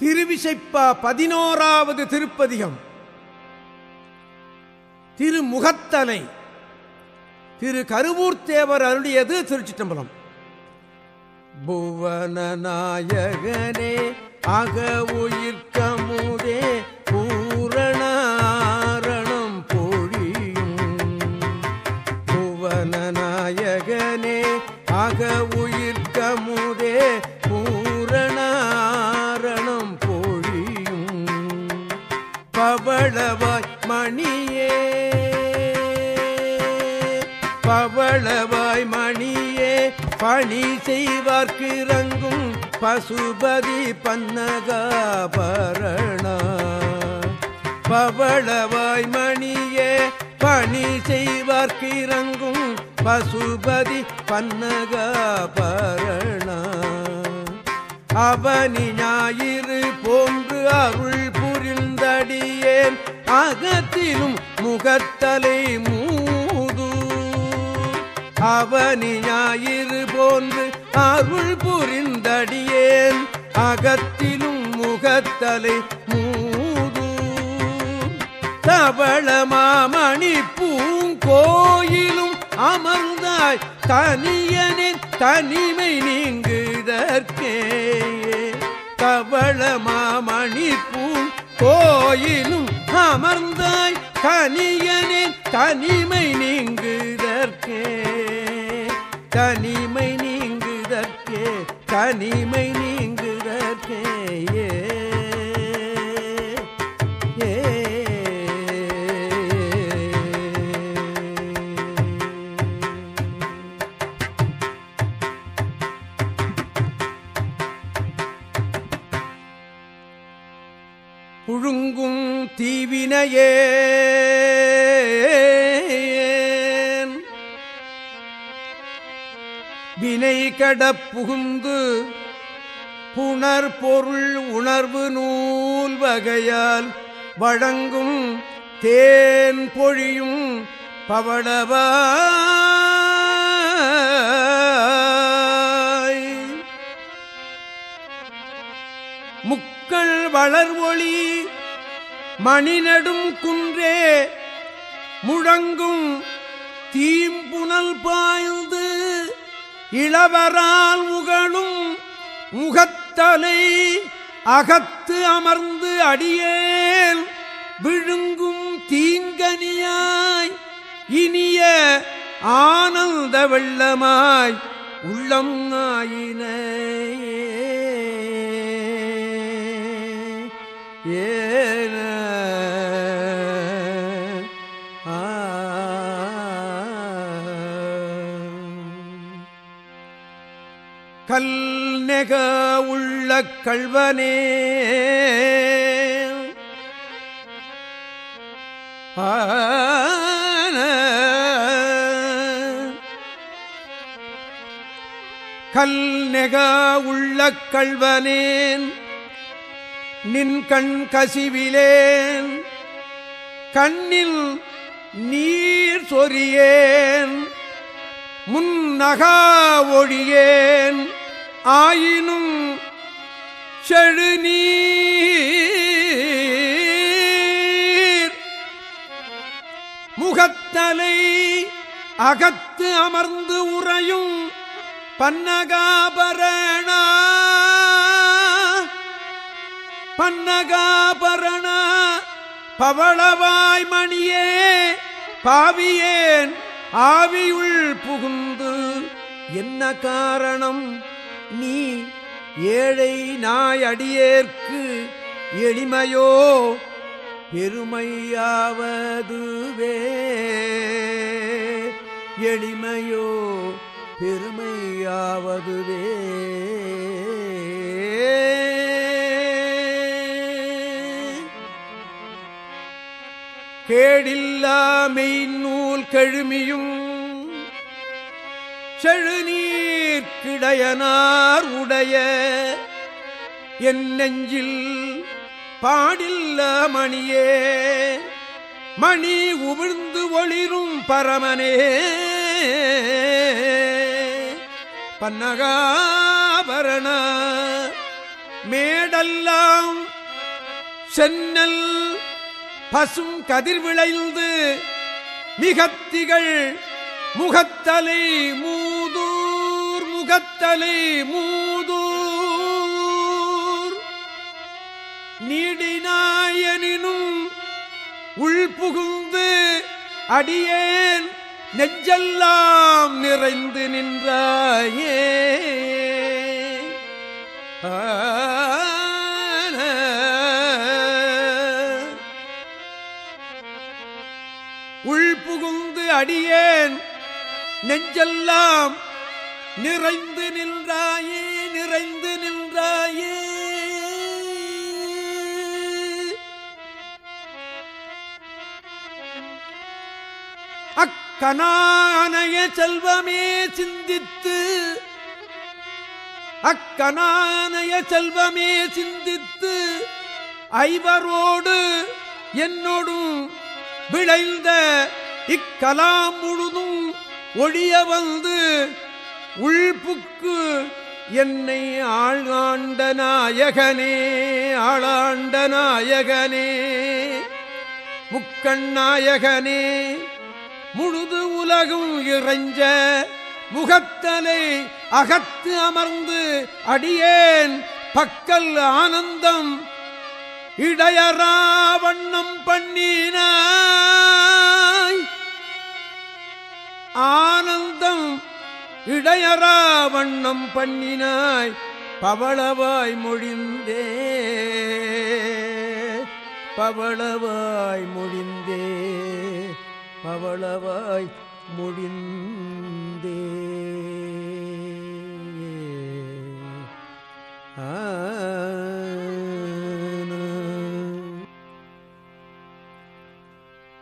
திருவிசைப்பா பதினோராவது திருப்பதிகம். திருமுகத்தலை. திரு கருவூர்த்தேவர் அருளியது திருச்சிட்டம்பலம் புவனநாயகனே அக உயிர்க்கமுதே பூரணாரணம் பொழியும். புவனநாயகனே அக உயிர்க்கமுதே பவளவாய் மணியே. பவளவாய் மணியே பணி செய்வார்க்கு இறங்கும் பசுபதி பன்னகாபரணா பவளவாய் மணியே பணி செய்வார்க்கு இறங்கும் பசுபதி பன்னகாபரணா அவனி ஞாயிறு போன்று அருள் அடியேன். அகத்திலும் முகத்தலை மூது. அவனி ஞாயிறு போன்று அருள் புரிந்தடியேன். அகத்திலும் முகத்தலை மூது. தவள மாமணி பூங்கோயிலும் அமர்ந்தாய். தனியனின் தனிமை நீங்குதற்கே. தவள மாமணி பூங்கோயிலும் அமர்ந்தாய் தனியனின் தனிமை நீங்குதற்கே. தனிமை நீங்குதற்கே தனிமை நீங்குதற்கே. வினை புகுந்து புணர் பொருள் உணர்வு நூல் வகையால் வழங்கும் தேன் பொழியும் பவளவாய் முக்கள் வளர்வொளி மணிநடும் குன்றே முழங்கும் தீம்புணல் பாய்ந்து இளவரால் உகழும் முகத்தலை அகத்து அமர்ந்து அடியேல் விழுங்கும் தீங்கனியாய் இனிய ஆனந்த வெள்ளமாய் உள்ளம் ஆயினே. கல் நெக உள்ள கள்வனே. கல் நெக உள்ள கள்வனேன். நின் கண் கசிவிலேன். கண்ணில் நீர் சொரியேன். முன்னகா ஒழியேன். ஆயினும் செழுநீர். முகத்தலை அகத்து அமர்ந்து உறையும் பன்னகாபரணா. பன்னகாபரண பவளவாய் மணியே பாவியேன் ஆவியுள் புகுந்து. என்ன காரணம்? நீ ஏழை நாய் அடியேற்கு எளிமையோ பெருமையாவதுவே. எளிமையோ பெருமையாவதுவே. கேடில்லாமை நூல் கழுமியும் செழுநீர் கிடையனார் உடைய. என் நெஞ்சில் பாடில்ல மணியே. மணி உமிழ்ந்து ஒளிரும் பரமனே. பன்னகாபரண மேடெல்லாம் சென்னல் பசும் கதிர் விளைந்து மிகத்திகள் முகத்தலை மூ முகத்தலை மூதூர். நீடினாயனினும் உள்புகுந்து அடியேன் நெஞ்செல்லாம் நிறைந்து நின்றாயே. உள்புகுந்து அடியேன் நெஞ்செல்லாம் நிறைந்து நின்றாயே நிறைந்து நின்றாயே. அக்கனானைய செல்வமே சிந்தித்து அக்கனானைய செல்வமே சிந்தித்து ஐவரோடு என்னோடும் விளைந்த இக்கலாம் முழுதும் ஒழிய வந்து உள்புக்கு என்னை ஆழ்காண்ட நாயகனே ஆளாண்ட நாயகனே. முக்கண் நாயகனே முழுது உலகும் இறைஞ்ச முகத்தலை அகத்து அமர்ந்து அடியேன் பக்கல் ஆனந்தம் இடையரா வண்ணம் பண்ணினாய். ஆனந்தம் இடையரா வண்ணம் பண்ணினாய் பவளவாய் மொழிந்தே. பவளவாய் மொழிந்தே பவளவாய் முடிந்தே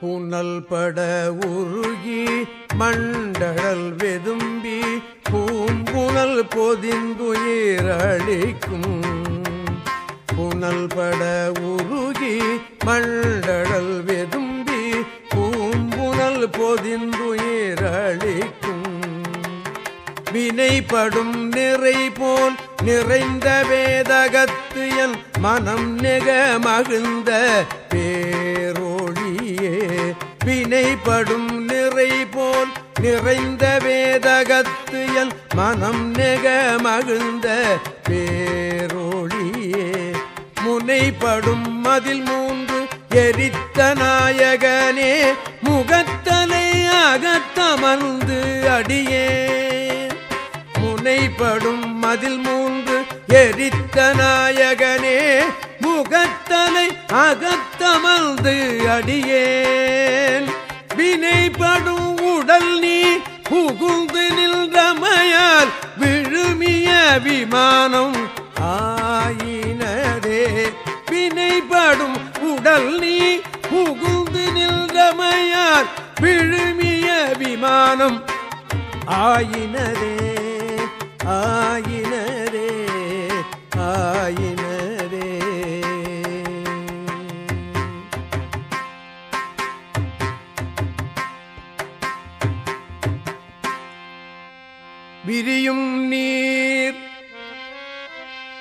புனல் பட உருகி மண்டழல் வெதும் புனல் பொதிந்துயிரழிக்கும் புனல் பட உருகி மண்டடல் வெதும்பி பூம்புனல் பொதிந்துயிரழிக்கும் வினைப்படும் நிறை போல் நிறைந்த வேதகத்து என் மனம் நிக மகிழ்ந்த பேரோழியே. வினைப்படும் நிறை போல் நிறைந்த வேதகத்து என் மனம் நெக மகிழ்ந்த பேரோழியே. முனைப்படும் மதில் மூன்று எரித்த நாயகனே. முகத்தலை அகத்தமர்ந்து அடியே. முனைப்படும் மதில் மூன்று எரித்த நாயகனே. முகத்தலை அகத்தமர்ந்து அடியேன். வினைப்படும் உடல் நீ புகுந்து நின்றமையால் விழுமிய விமானம் ஆயினதே. வினைப்படும் உடல் நீ புகுந்து நின்றமையால் விழுமிய விமானம் ஆயினதே ஆயின விரியும் நீர்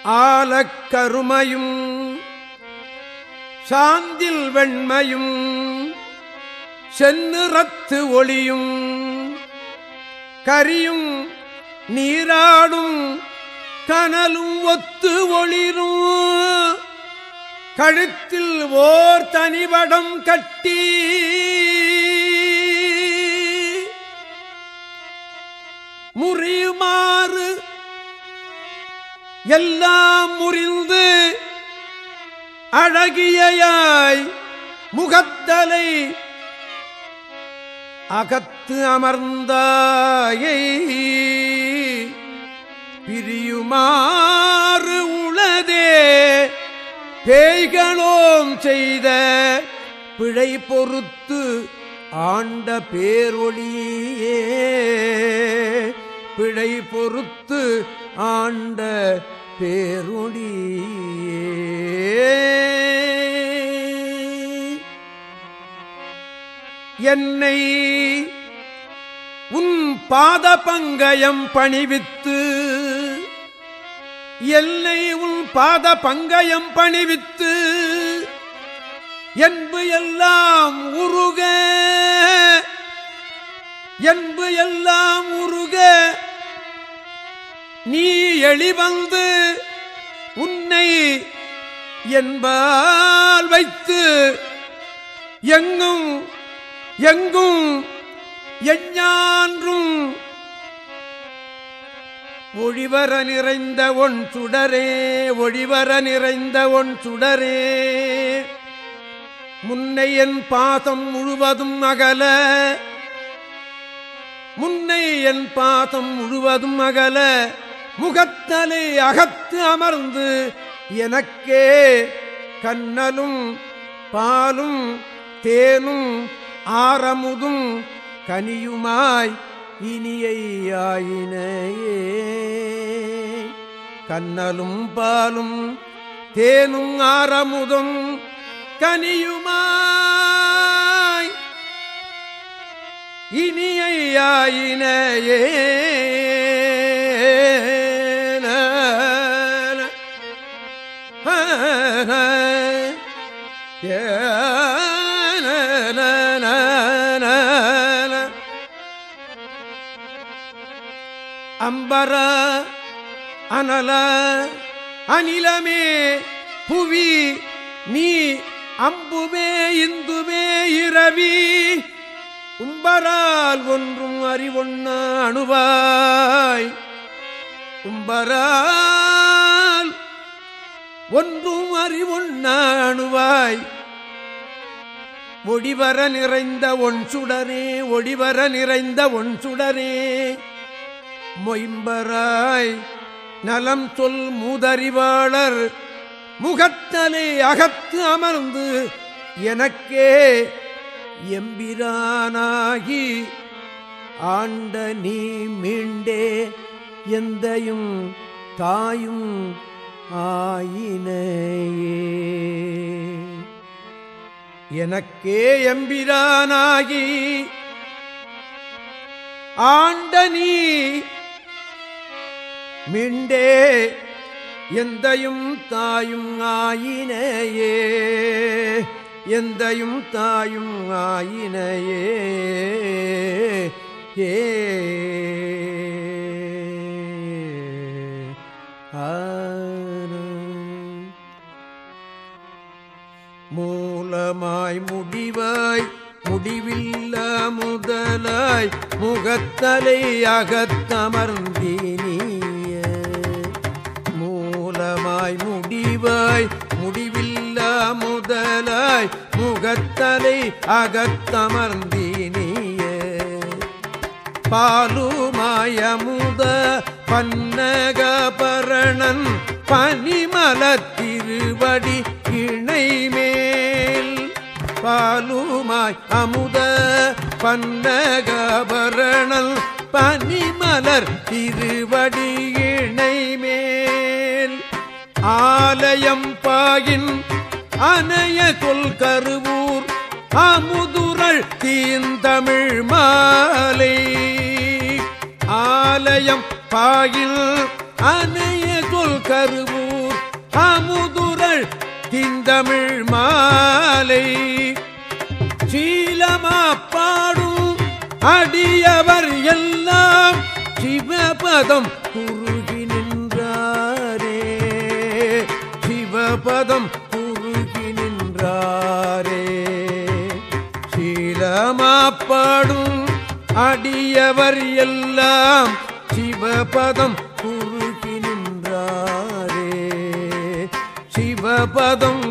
ஆலக்கருமையும் சாந்தில் வெண்மையும் செந்நிறத்து ஒளியும் கரியும் நீராடும் கனலும் ஒத்து ஒளிரும். கழுத்தில் ஓர் தனிவடம் கட்டி முறியுமாறு எல்லாம் முறிந்து அழகியாய் முகத்தலை அகத்து அமர்ந்தாயை பிரியுமாறு உளதே பேய்களோம் செய்த பிழை பொறுத்து ஆண்ட பேரொழியே பிழை பொறுத்து ஆண்ட பேருடியே. என்னை உன் பாத பங்கயம் பணிவித்து எல்லை உள் பாத பங்கயம் பணிவித்து என்பு எல்லாம் உருக என்பு எல்லாம் நீ எளிவந்து உன்னை என்பால் வைத்து எங்கும் எங்கும் எஞ்ஞான்றும் ஒழிவர நிறைந்த ஒன் சுடரே ஒழிவர நிறைந்த ஒன் சுடரே. முன்னையன் பாதம் முழுவதும் அகல முன்னை என் பாதம் முழுவதும் அகல முகத்தலை அகத்து அமர்ந்து எனக்கே கண்ணலும் பாலும் தேனும் ஆரமுதும் கனியுமாய் இனியாயினையே கண்ணலும் பாலும் தேனும் ஆரமுதும் கனியுமாய் இனியாயினையே அம்பர அனல அனிலமே புவி நீ அம்புமே இந்துமே இரவி உம்பரால் ஒன்றும் அறிவொன்ன அணுவாய். உம்பரால் ஒன்றும் அறிவொன்ன அணுவாய். ஒடிவர நிறைந்த ஒன் சுடரே ஒடிவர நிறைந்த ஒன் சுடரே. மொயம்பராய் நலம் சொல் மூதறிவாளர். முகத்தலை அகத்து அமர்ந்து எனக்கே எம்பிரானாகி ஆண்ட நீ மீண்டே எந்தையும் தாயும் ஆயினையே. எனக்கே எம்பிரானாகி ஆண்ட நீ மிண்டே எந்தையும் தாயும் ஆயினையே. எந்தையும் தாயும் ஆயினையே. ஏ. மூலமாய் முடிவாய் முடிவில்ல முதலாய் முகத்தலை அகத்தமர்ந்தினிய. மூலமாய் முடிவாய் முடிவில் முதலாய் முகத்தலை அகத்தமர்ந்தீனிய. பாலுமாயமுத பன்னகபரணன் பனிமலத்திருவடி இணை மேல் பாலுமாய் அமுத பன்னகபரணல் பனிமலர் திருவடி இணை மேல் ஆலயம் பாயின் அணைய கொல் கருவூர் அமுதுரள் தீந்தமிழ் மாலை. ஆலயம் பாயில் அணைய கொல் கருவூர் அமுதுரள் தீந்தமிழ் மாலை. சீலமா பாடும் அடியவர் எல்லாம் சிவபதம் குறுகி நின்றாரே. சிவபதம் பாடும் அடியவர் எல்லாம் சிவபதம் குறுகி சிவபதம் குறுகி நின்றாரே. சிவபதம்